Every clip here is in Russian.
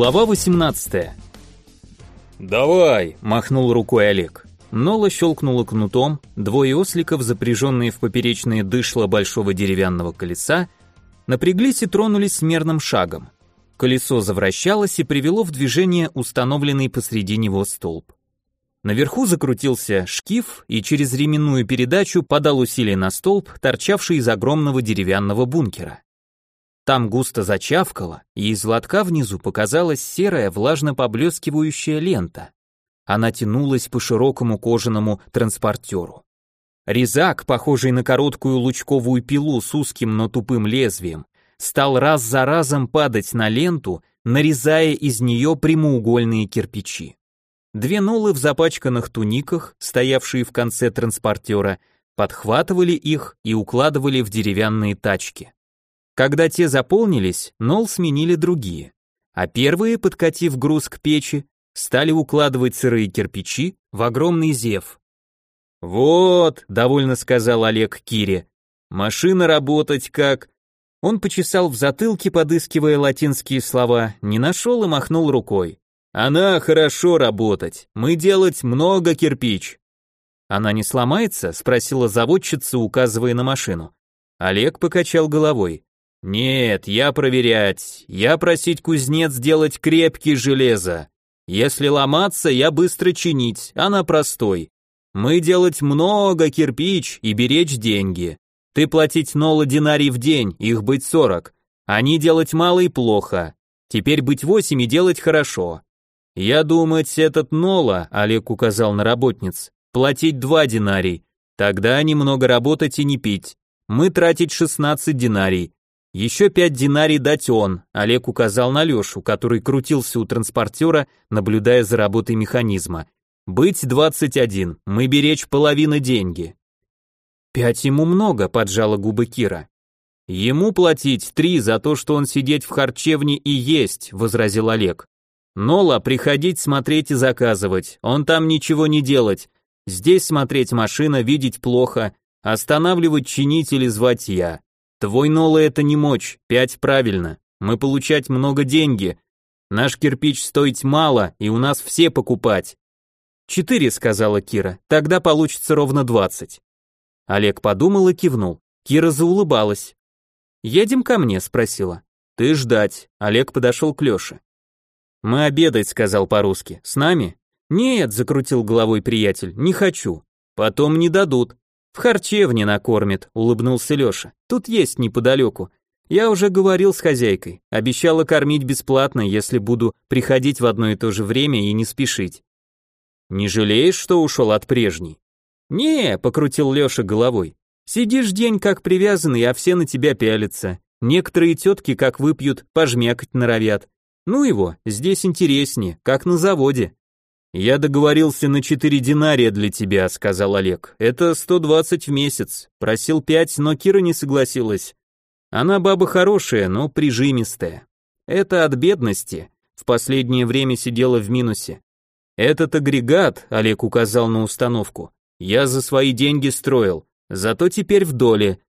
Глава 18. «Давай!» – махнул рукой Олег. Нола щелкнула кнутом, двое осликов, запряженные в поперечные дышла большого деревянного колеса, напряглись и тронулись мерным шагом. Колесо завращалось и привело в движение установленный посреди него столб. Наверху закрутился шкив и через ременную передачу подал усилие на столб, торчавший из огромного деревянного бункера. Там густо зачавкало, и из лотка внизу показалась серая влажно поблескивающая лента. Она тянулась по широкому кожаному транспортеру. Резак, похожий на короткую лучковую пилу с узким, но тупым лезвием, стал раз за разом падать на ленту, нарезая из нее прямоугольные кирпичи. Две нолы в запачканных туниках, стоявшие в конце транспортера, подхватывали их и укладывали в деревянные тачки. Когда те заполнились, нол сменили другие, а первые, подкатив груз к печи, стали укладывать сырые кирпичи в огромный зев. «Вот», — довольно сказал Олег Кире, — «машина работать как...» Он почесал в затылке, подыскивая латинские слова, не нашел и махнул рукой. «Она хорошо работать, мы делать много кирпич». «Она не сломается?» — спросила заводчица, указывая на машину. Олег покачал головой. Нет, я проверять, я просить кузнец сделать крепкий железо. Если ломаться, я быстро чинить, она простой. Мы делать много кирпич и беречь деньги. Ты платить нола динарий в день, их быть сорок. Они делать мало и плохо. Теперь быть восемь и делать хорошо. Я думать, этот нола, Олег указал на работниц, платить два динарий. Тогда немного работать и не пить. Мы тратить шестнадцать динарий. Еще пять динарий дать он, Олег указал на Лешу, который крутился у транспортера, наблюдая за работой механизма. Быть двадцать один, мы беречь половины деньги. Пять ему много, поджала губы Кира. Ему платить три за то, что он сидеть в харчевне и есть, возразил Олег. Нола приходить смотреть и заказывать, он там ничего не делать. Здесь смотреть машина, видеть плохо, останавливать, чинить или звать я. Твой Нола это не мочь, пять правильно. Мы получать много деньги. Наш кирпич стоить мало, и у нас все покупать. Четыре, сказала Кира, тогда получится ровно двадцать. Олег подумал и кивнул. Кира заулыбалась. «Едем ко мне?» – спросила. «Ты ждать». Олег подошел к Леше. «Мы обедать», – сказал по-русски. «С нами?» «Нет», – закрутил головой приятель, – «не хочу». «Потом не дадут». В харчевне накормит, улыбнулся Леша. Тут есть неподалеку. Я уже говорил с хозяйкой, обещала кормить бесплатно, если буду приходить в одно и то же время и не спешить. Не жалеешь, что ушел от прежней? Не, покрутил Леша головой. Сидишь день как привязанный, а все на тебя пялятся. Некоторые тетки, как выпьют, пожмякать норовят. Ну его, здесь интереснее, как на заводе. «Я договорился на четыре динария для тебя», — сказал Олег. «Это сто двадцать в месяц. Просил пять, но Кира не согласилась. Она баба хорошая, но прижимистая. Это от бедности. В последнее время сидела в минусе. Этот агрегат, Олег указал на установку, я за свои деньги строил, зато теперь в доле.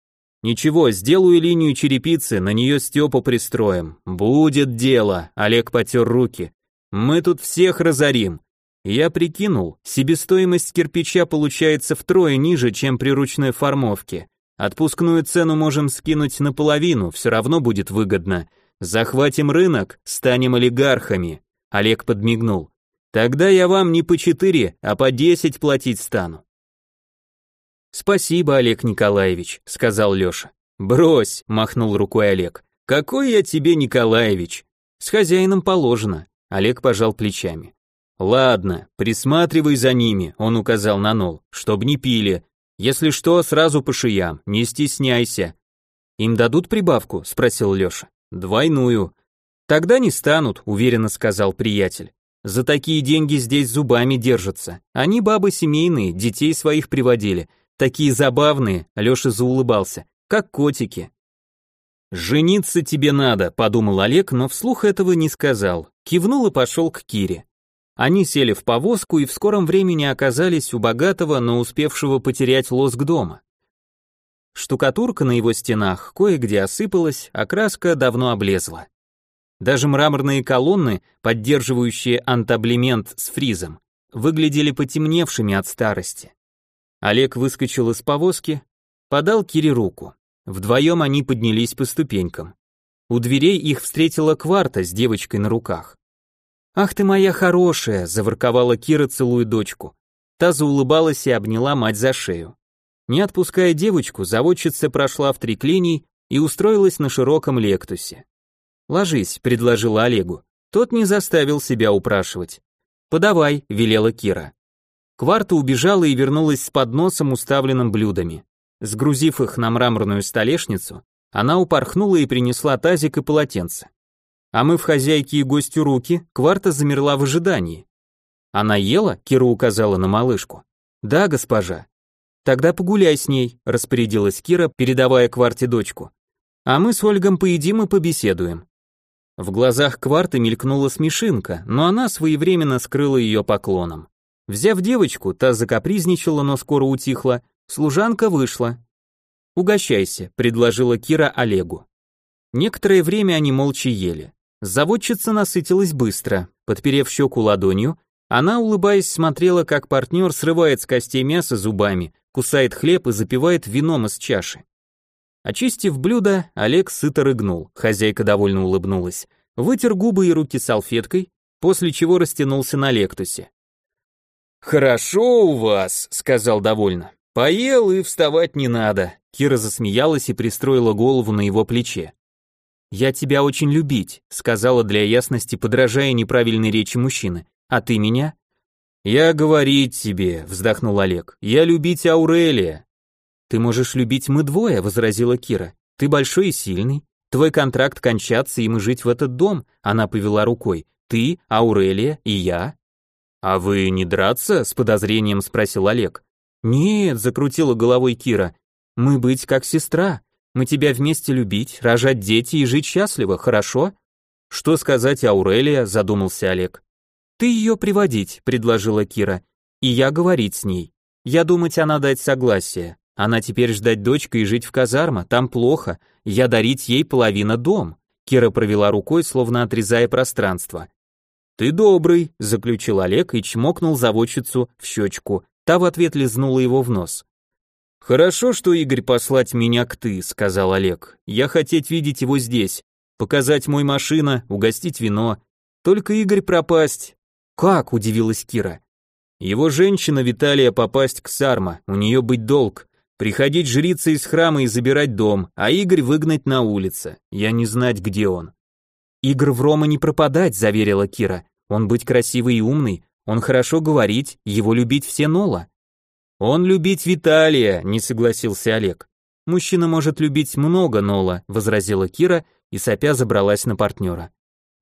Ничего, сделаю линию черепицы, на нее Степу пристроим. Будет дело, Олег потер руки. Мы тут всех разорим. Я прикинул, себестоимость кирпича получается втрое ниже, чем при ручной формовке. Отпускную цену можем скинуть наполовину, все равно будет выгодно. Захватим рынок, станем олигархами. Олег подмигнул. Тогда я вам не по четыре, а по десять платить стану. Спасибо, Олег Николаевич, сказал Леша. Брось, махнул рукой Олег. Какой я тебе Николаевич? С хозяином положено. Олег пожал плечами. «Ладно, присматривай за ними», — он указал на Нол, — «чтоб не пили. Если что, сразу по шиям, не стесняйся». «Им дадут прибавку?» — спросил Леша. «Двойную». «Тогда не станут», — уверенно сказал приятель. «За такие деньги здесь зубами держатся. Они бабы семейные, детей своих приводили. Такие забавные», — Леша заулыбался, — «как котики». «Жениться тебе надо», — подумал Олег, но вслух этого не сказал. Кивнул и пошел к Кире. Они сели в повозку и в скором времени оказались у богатого, но успевшего потерять лоск дома. Штукатурка на его стенах кое-где осыпалась, а краска давно облезла. Даже мраморные колонны, поддерживающие антаблемент с фризом, выглядели потемневшими от старости. Олег выскочил из повозки, подал Кире руку. Вдвоем они поднялись по ступенькам. У дверей их встретила Кварта с девочкой на руках. «Ах ты моя хорошая!» – заворковала Кира, целуя дочку. Та заулыбалась и обняла мать за шею. Не отпуская девочку, заводчица прошла в триклиний и устроилась на широком лектусе. «Ложись», — предложила Олегу. Тот не заставил себя упрашивать. «Подавай», — велела Кира. Кварта убежала и вернулась с подносом, уставленным блюдами. Сгрузив их на мраморную столешницу, она упорхнула и принесла тазик и полотенце. А мы в хозяйке и гостю руки, Кварта замерла в ожидании. Она ела? Кира указала на малышку. Да, госпожа. Тогда погуляй с ней, распорядилась Кира, передавая Кварте дочку. А мы с Ольгом поедим и побеседуем. В глазах Кварты мелькнула смешинка, но она своевременно скрыла ее поклоном. Взяв девочку, та закапризничала, но скоро утихла, служанка вышла. «Угощайся», — предложила Кира Олегу. Некоторое время они молча ели. Заводчица насытилась быстро, подперев щеку ладонью, она, улыбаясь, смотрела, как партнер срывает с костей мясо зубами, кусает хлеб и запивает вином из чаши. Очистив блюдо, Олег сыто рыгнул, хозяйка довольно улыбнулась, вытер губы и руки салфеткой, после чего растянулся на лектусе. «Хорошо у вас», — сказал довольно. «Поел и вставать не надо». Кира засмеялась и пристроила голову на его плече. «Я тебя очень любить», — сказала для ясности, подражая неправильной речи мужчины. А ты меня? Я говорить тебе, вздохнул Олег. Я любить Аурелия. Ты можешь любить мы двое, возразила Кира. Ты большой и сильный. Твой контракт кончаться, и мы жить в этот дом. Она повела рукой. Ты, Аурелия и я. А вы не драться? с подозрением спросил Олег. Нет, закрутила головой Кира. Мы быть как сестра. Мы тебя вместе любить, рожать дети и жить счастливо, хорошо? Что сказать Аурелия, задумался Олег. «Ты ее приводить», — предложила Кира, — «и я говорить с ней. Я думать, она дать согласие. Она теперь ждать дочка и жить в казарма, там плохо. Я дарить ей половина дом». Кира провела рукой, словно отрезая пространство. «Ты добрый», — заключил Олег и чмокнул заводчицу в щечку. Та в ответ лизнула его в нос. «Хорошо, что Игорь послать меня к ты», — сказал Олег. «Я хотеть видеть его здесь, показать мой машина, угостить вино. Только Игорь пропасть, «Как?» – удивилась Кира. «Его женщина Виталия попасть к Сарма, у нее быть долг, приходить жрица из храма и забирать дом, а Игорь выгнать на улице, я не знать, где он». «Игорь в Рома не пропадать», – заверила Кира. «Он быть красивый и умный, он хорошо говорить, его любить все Нола». «Он любить Виталия», – не согласился Олег. «Мужчина может любить много Нола», – возразила Кира и сопя забралась на партнера.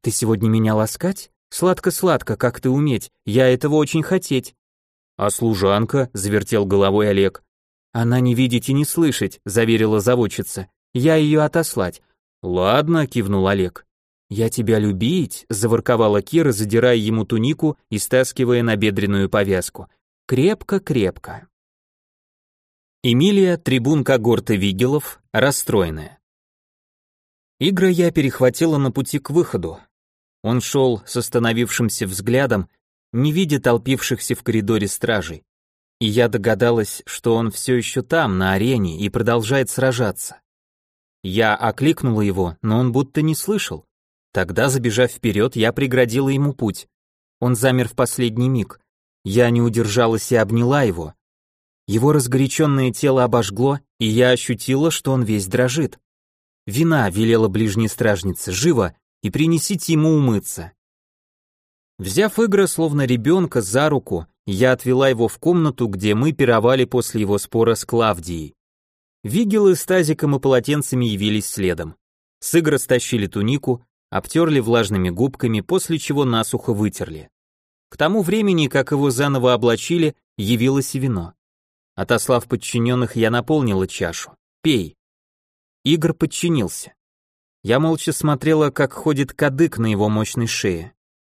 «Ты сегодня меня ласкать?» Сладко-сладко, как ты уметь, я этого очень хотеть. А служанка, завертел головой Олег. Она не видеть и не слышать, заверила заводчица. Я ее отослать. Ладно, кивнул Олег. Я тебя любить, заворковала Кира, задирая ему тунику и стаскивая на бедренную повязку. Крепко-крепко. Эмилия, трибунка Горта Вигелов, расстроенная. Игра я перехватила на пути к выходу, он шел с остановившимся взглядом, не видя толпившихся в коридоре стражей. И я догадалась, что он все еще там, на арене, и продолжает сражаться. Я окликнула его, но он будто не слышал. Тогда, забежав вперед, я преградила ему путь. Он замер в последний миг. Я не удержалась и обняла его. Его разгоряченное тело обожгло, и я ощутила, что он весь дрожит. «Вина», — велела ближняя стражница, — «живо, и принесите ему умыться. Взяв Игра словно ребенка за руку, я отвела его в комнату, где мы пировали после его спора с Клавдией. Вигелы с тазиком и полотенцами явились следом. С Игра стащили тунику, обтерли влажными губками, после чего насухо вытерли. К тому времени, как его заново облачили, явилось и вино. Отослав подчиненных, я наполнила чашу. «Пей». Игр подчинился. Я молча смотрела, как ходит кадык на его мощной шее.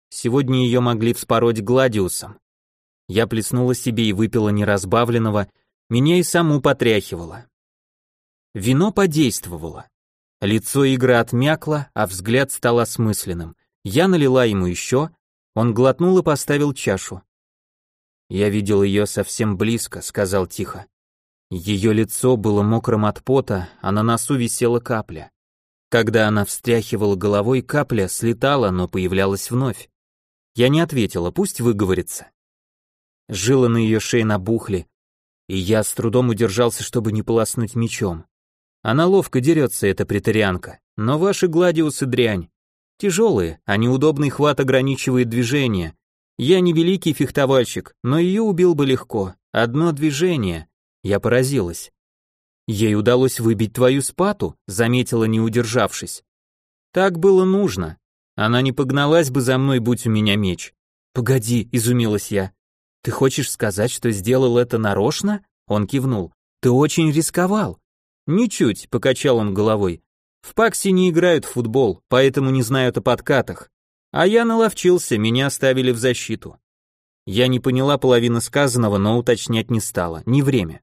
Сегодня ее могли вспороть гладиусом. Я плеснула себе и выпила неразбавленного, меня и саму потряхивало. Вино подействовало. Лицо Игоря отмякло, а взгляд стал осмысленным. Я налила ему еще, он глотнул и поставил чашу. «Я видел ее совсем близко», — сказал тихо. Ее лицо было мокрым от пота, а на носу висела капля. Когда она встряхивала головой, капля слетала, но появлялась вновь. Я не ответила, пусть выговорится. Жилы на ее шее набухли, и я с трудом удержался, чтобы не полоснуть мечом. Она ловко дерется, эта претарианка, но ваши гладиусы дрянь. Тяжелые, а неудобный хват ограничивает движение. Я не великий фехтовальщик, но ее убил бы легко. Одно движение. Я поразилась. Ей удалось выбить твою спату, заметила, не удержавшись. Так было нужно. Она не погналась бы за мной, будь у меня меч. Погоди, изумилась я. Ты хочешь сказать, что сделал это нарочно? Он кивнул. Ты очень рисковал. Ничуть, покачал он головой. В Паксе не играют в футбол, поэтому не знают о подкатах. А я наловчился, меня оставили в защиту. Я не поняла половины сказанного, но уточнять не стала, не время.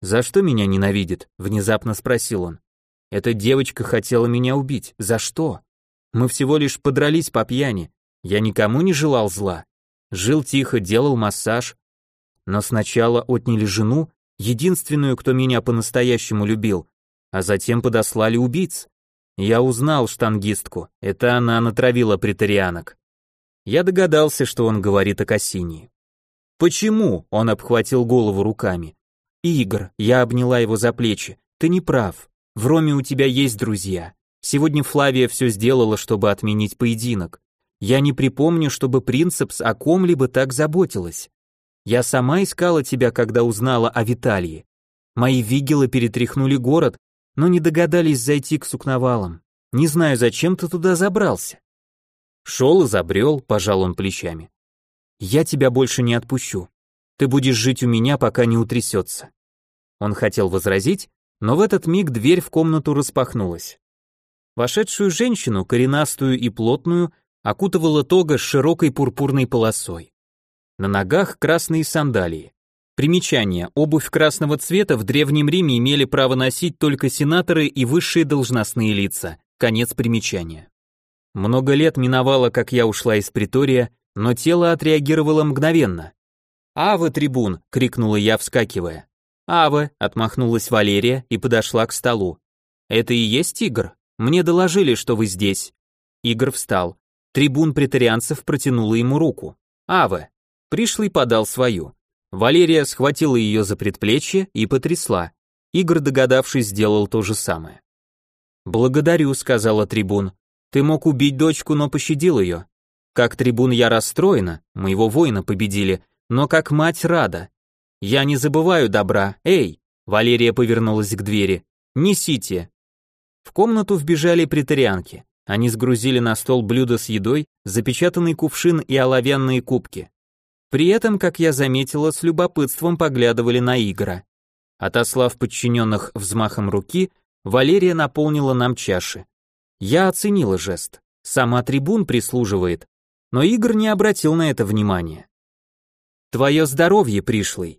«За что меня ненавидит?» — внезапно спросил он. «Эта девочка хотела меня убить. За что? Мы всего лишь подрались по пьяни. Я никому не желал зла. Жил тихо, делал массаж. Но сначала отняли жену, единственную, кто меня по-настоящему любил, а затем подослали убийц. Я узнал штангистку, это она натравила претарианок. Я догадался, что он говорит о Кассинии. «Почему?» — он обхватил голову руками. «Игорь», — я обняла его за плечи, — «ты не прав. В Роме у тебя есть друзья. Сегодня Флавия все сделала, чтобы отменить поединок. Я не припомню, чтобы Принцепс о ком-либо так заботилась. Я сама искала тебя, когда узнала о Виталии. Мои вигелы перетряхнули город, но не догадались зайти к сукновалам. Не знаю, зачем ты туда забрался. Шел и забрел, пожал он плечами. Я тебя больше не отпущу. Ты будешь жить у меня, пока не утрясется. Он хотел возразить, но в этот миг дверь в комнату распахнулась. Вошедшую женщину, коренастую и плотную, окутывала тога с широкой пурпурной полосой. На ногах красные сандалии. Примечание. Обувь красного цвета в Древнем Риме имели право носить только сенаторы и высшие должностные лица. Конец примечания. Много лет миновало, как я ушла из притория, но тело отреагировало мгновенно. «Ава, трибун!» — крикнула я, вскакивая. «Ава!» — отмахнулась Валерия и подошла к столу. «Это и есть Игр? Мне доложили, что вы здесь». Игр встал. Трибун претарианцев протянула ему руку. «Ава!» Пришлый подал свою. Валерия схватила ее за предплечье и потрясла. Игорь, догадавшись, сделал то же самое. «Благодарю», — сказала трибун. «Ты мог убить дочку, но пощадил ее. Как трибун я расстроена, моего воина победили, но как мать рада. Я не забываю добра. Эй!» Валерия повернулась к двери. «Несите!» В комнату вбежали претарианки. Они сгрузили на стол блюдо с едой, запечатанный кувшин и оловянные кубки. При этом, как я заметила, с любопытством поглядывали на Игора. Отослав подчиненных взмахом руки, Валерия наполнила нам чаши. Я оценила жест. Сама трибун прислуживает, но Игорь не обратил на это внимания. «Твое здоровье, пришлый!»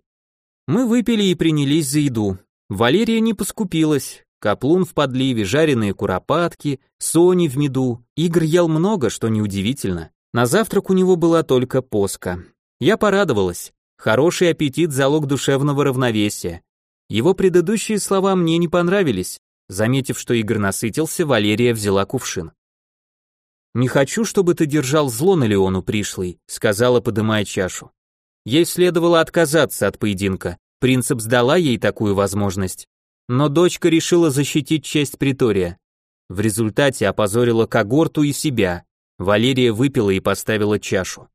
Мы выпили и принялись за еду. Валерия не поскупилась. Каплун в подливе, жареные куропатки, сони в меду. Игорь ел много, что неудивительно. На завтрак у него была только поска. Я порадовалась. Хороший аппетит – залог душевного равновесия. Его предыдущие слова мне не понравились. Заметив, что Игорь насытился, Валерия взяла кувшин. «Не хочу, чтобы ты держал зло на Леону пришлый», — сказала, подымая чашу. Ей следовало отказаться от поединка. Принцип сдала ей такую возможность. Но дочка решила защитить честь притория. В результате опозорила когорту и себя. Валерия выпила и поставила чашу.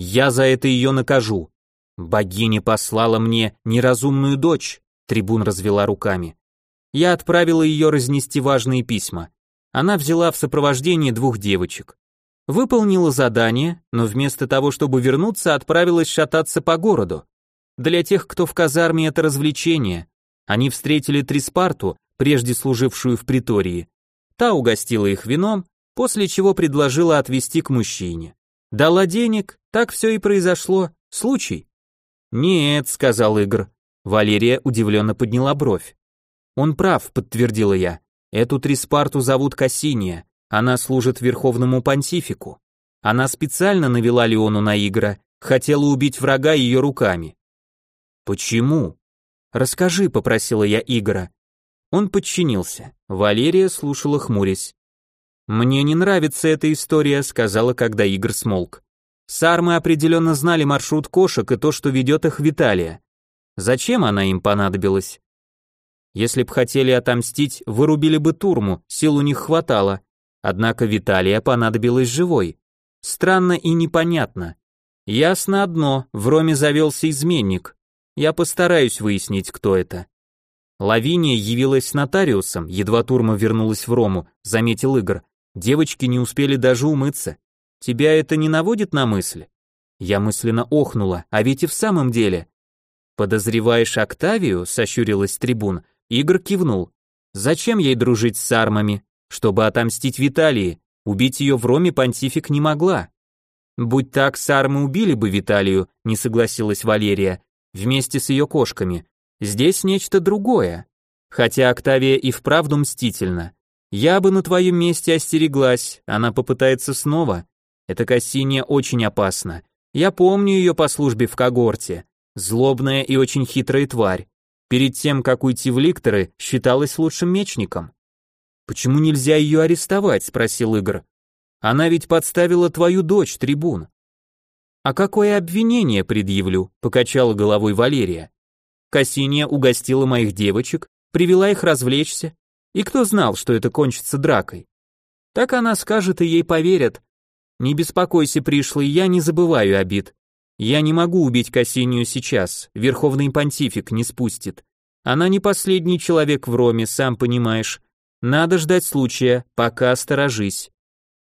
Я за это ее накажу. Богиня послала мне неразумную дочь, трибун развела руками. Я отправила ее разнести важные письма. Она взяла в сопровождение двух девочек. Выполнила задание, но вместо того, чтобы вернуться, отправилась шататься по городу. Для тех, кто в казарме, это развлечение. Они встретили Триспарту, прежде служившую в притории. Та угостила их вином, после чего предложила отвезти к мужчине. Дала денег, так все и произошло. Случай. Нет, сказал Игорь. Валерия удивленно подняла бровь. Он прав, подтвердила я. Эту Триспарту зовут Кассиния, она служит верховному понтифику. Она специально навела Леону на Игра, хотела убить врага ее руками. Почему? Расскажи, попросила я Игора. Он подчинился. Валерия слушала хмурясь. Мне не нравится эта история, сказала, когда Игорь смолк. Сармы определенно знали маршрут кошек и то, что ведет их Виталия. Зачем она им понадобилась? Если б хотели отомстить, вырубили бы турму, сил у них хватало. Однако Виталия понадобилась живой. Странно и непонятно. Ясно одно, в Роме завелся изменник. Я постараюсь выяснить, кто это. Лавиния явилась с нотариусом, едва Турма вернулась в Рому, заметил Игорь. Девочки не успели даже умыться. Тебя это не наводит на мысль? Я мысленно охнула, а ведь и в самом деле. Подозреваешь Октавию? сощурилась трибун. Игорь кивнул. Зачем ей дружить с армами? Чтобы отомстить Виталии. Убить ее в Роме понтифик не могла. Будь так, сармы убили бы Виталию, не согласилась Валерия, вместе с ее кошками. Здесь нечто другое. Хотя Октавия и вправду мстительна. Я бы на твоем месте остереглась, она попытается снова. Эта Кассиния очень опасна. Я помню ее по службе в когорте. Злобная и очень хитрая тварь. Перед тем, как уйти в ликторы, считалась лучшим мечником. Почему нельзя ее арестовать, спросил Игорь. Она ведь подставила твою дочь, трибун. А какое обвинение предъявлю? покачала головой Валерия. Кассиния угостила моих девочек, привела их развлечься, и кто знал, что это кончится дракой? Так она скажет, и ей поверят. Не беспокойся, пришлый, я не забываю обид. Я не могу убить Кассинию сейчас, верховный понтифик не спустит. Она не последний человек в Роме, сам понимаешь. Надо ждать случая, пока сторожись.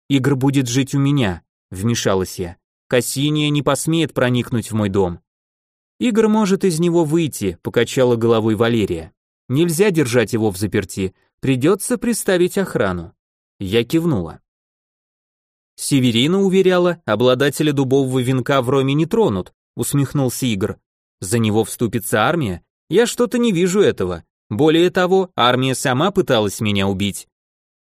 Игр будет жить у меня, вмешалась я. Кассиния не посмеет проникнуть в мой дом. Игорь может из него выйти, покачала головой Валерия. Нельзя держать его в заперти, придется приставить охрану. Я кивнула. Северина уверяла, обладателя дубового венка в Роме не тронут, усмехнулся Игорь. За него вступится армия? Я что-то не вижу этого. Более того, армия сама пыталась меня убить.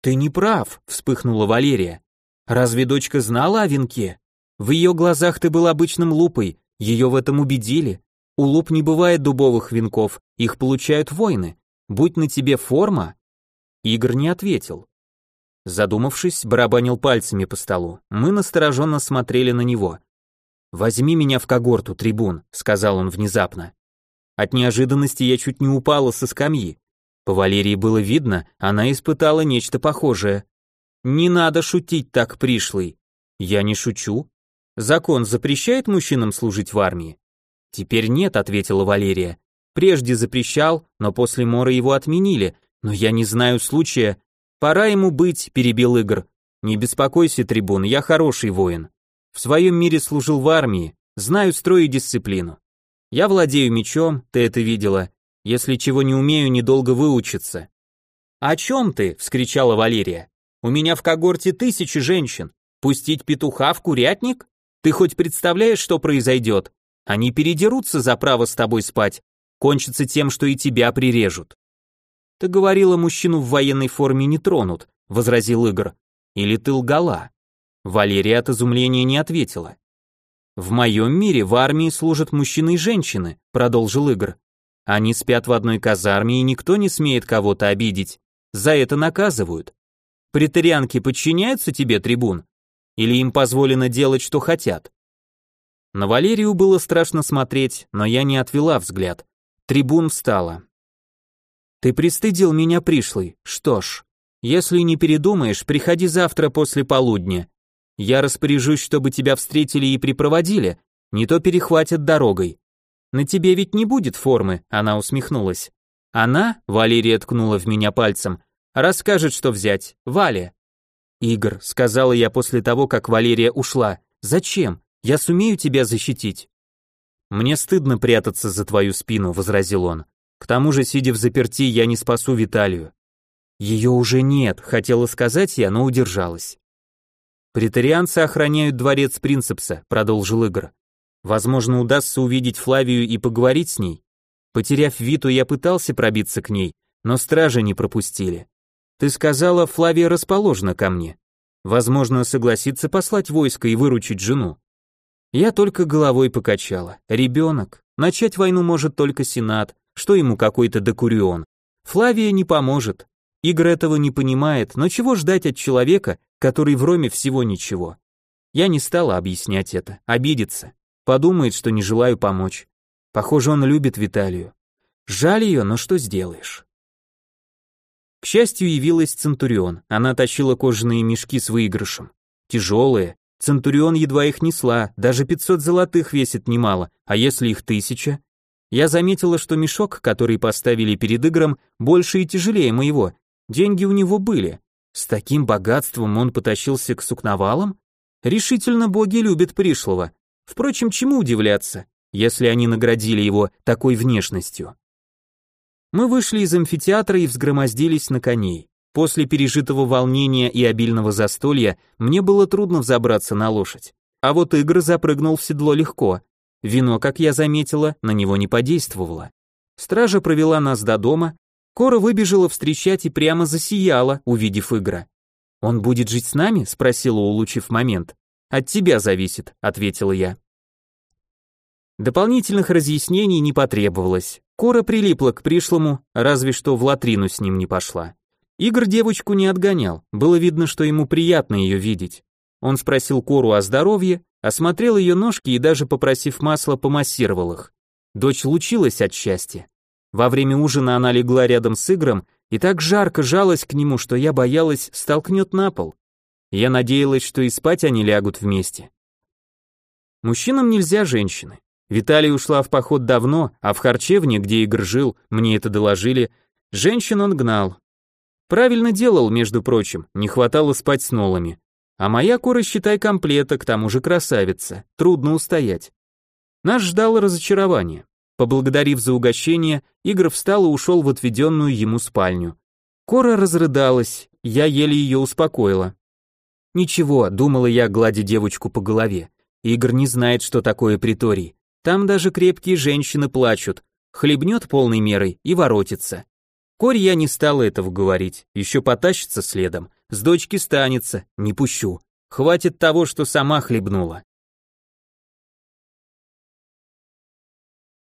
Ты не прав, вспыхнула Валерия. Разве дочка знала о венке? В ее глазах ты был обычным лупой, ее в этом убедили. У луп не бывает дубовых венков, их получают воины. Будь на тебе форма. Игорь не ответил. Задумавшись, барабанил пальцами по столу. Мы настороженно смотрели на него. «Возьми меня в когорту, трибун», — сказал он внезапно. От неожиданности я чуть не упала со скамьи. По Валерии было видно, она испытала нечто похожее. «Не надо шутить так, пришлый». «Я не шучу. Закон запрещает мужчинам служить в армии? Теперь нет, ответила Валерия. Прежде запрещал, но после мора его отменили. Но я не знаю случая. Пора ему быть, перебил Игорь. Не беспокойся, трибун, я хороший воин. В своем мире служил в армии, знаю строй и дисциплину. Я владею мечом, ты это видела. Если чего не умею, недолго выучиться. О чем ты? вскричала Валерия. У меня в когорте тысячи женщин. Пустить петуха в курятник? Ты хоть представляешь, что произойдет? Они передерутся за право с тобой спать, кончится тем, что и тебя прирежут. Ты говорила, мужчину в военной форме не тронут, возразил Игорь. Или ты лгала? Валерия от изумления не ответила. В моем мире в армии служат мужчины и женщины, продолжил Игорь. Они спят в одной казарме, и никто не смеет кого-то обидеть. За это наказывают. Претарианки подчиняются тебе, трибун? Или им позволено делать, что хотят? На Валерию было страшно смотреть, но я не отвела взгляд. Трибун встала. Ты пристыдил меня пришлый. Что ж, если не передумаешь, приходи завтра после полудня. Я распоряжусь, чтобы тебя встретили и припроводили, не то перехватят дорогой. На тебе ведь не будет формы, она усмехнулась. Она, Валерия ткнула в меня пальцем, расскажет, что взять. Валя. «Игорь», — сказала я после того, как Валерия ушла, — «зачем? Я сумею тебя защитить». «Мне стыдно прятаться за твою спину», — возразил он. «К тому же, сидя в заперти, я не спасу Виталию». «Ее уже нет», — хотела сказать я, но удержалась. «Претарианцы охраняют дворец Принцепса», — продолжил Игорь. «Возможно, удастся увидеть Флавию и поговорить с ней. Потеряв Виту, я пытался пробиться к ней, но стражи не пропустили. Ты сказала, Флавия расположена ко мне. Возможно, согласится послать войско и выручить жену. Я только головой покачала. Ребенок. Начать войну может только Сенат, что ему какой-то декурион. Флавия не поможет. Игорь этого не понимает, но чего ждать от человека, который в Роме всего ничего? Я не стала объяснять это, обидится. Подумает, что не желаю помочь. Похоже, он любит Виталию. Жаль ее, но что сделаешь? К счастью, явилась Центурион. Она тащила кожаные мешки с выигрышем. Тяжелые, Центурион едва их несла, даже 500 золотых весит немало, а если их тысяча? Я заметила, что мешок, который поставили перед игром, больше и тяжелее моего. Деньги у него были. С таким богатством он потащился к сукновалам? Решительно боги любят пришлого. Впрочем, чему удивляться, если они наградили его такой внешностью? Мы вышли из амфитеатра и взгромоздились на коней. После пережитого волнения и обильного застолья мне было трудно взобраться на лошадь. А вот Игорь запрыгнул в седло легко. Вино, как я заметила, на него не подействовало. Стража провела нас до дома. Кора выбежала встречать и прямо засияла, увидев Игра. «Он будет жить с нами?» — спросила, улучив момент. «От тебя зависит», — ответила я. Дополнительных разъяснений не потребовалось. Кора прилипла к пришлому, разве что в латрину с ним не пошла. Игорь девочку не отгонял, было видно, что ему приятно ее видеть. Он спросил Кору о здоровье, осмотрел ее ножки и даже попросив масла, помассировал их. Дочь лучилась от счастья. Во время ужина она легла рядом с Игорем и так жарко жалась к нему, что я боялась, столкнет на пол. Я надеялась, что и спать они лягут вместе. Мужчинам нельзя женщины. Виталий ушла в поход давно, а в харчевне, где Игорь жил, мне это доложили, женщин он гнал, Правильно делал, между прочим, не хватало спать с нолами. А моя кора, считай, комплета, к тому же красавица, трудно устоять. Нас ждало разочарование. Поблагодарив за угощение, Игорь встал и ушел в отведенную ему спальню. Кора разрыдалась, я еле ее успокоила. Ничего, думала я, гладя девочку по голове. Игорь не знает, что такое приторий. Там даже крепкие женщины плачут, хлебнет полной мерой и воротится. Корь я не стала этого говорить, еще потащится следом, с дочки станется, не пущу. Хватит того, что сама хлебнула.